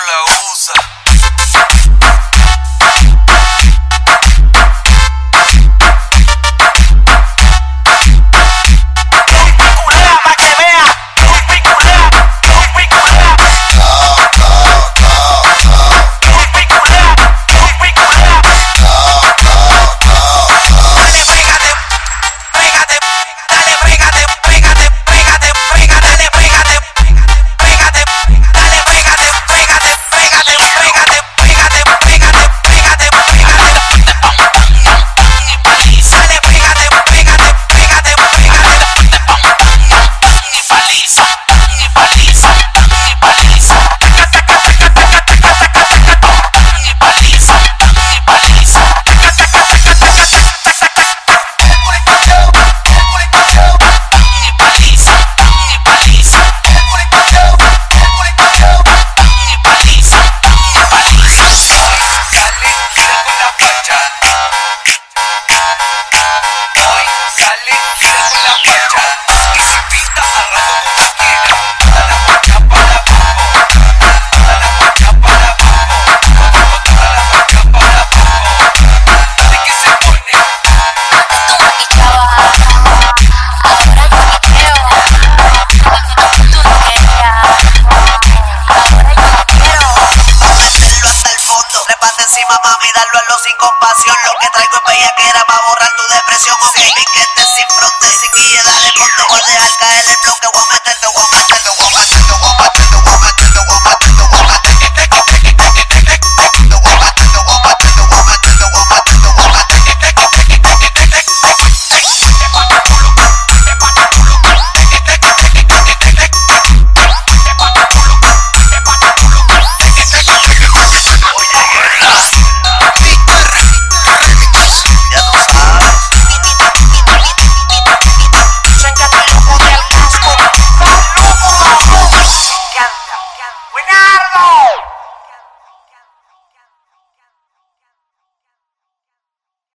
Carla usa. Bailarlo a los sin compasión. Lo que traigo es bella que era para borrar tu depresión. Piquete sin fronte, sin guía,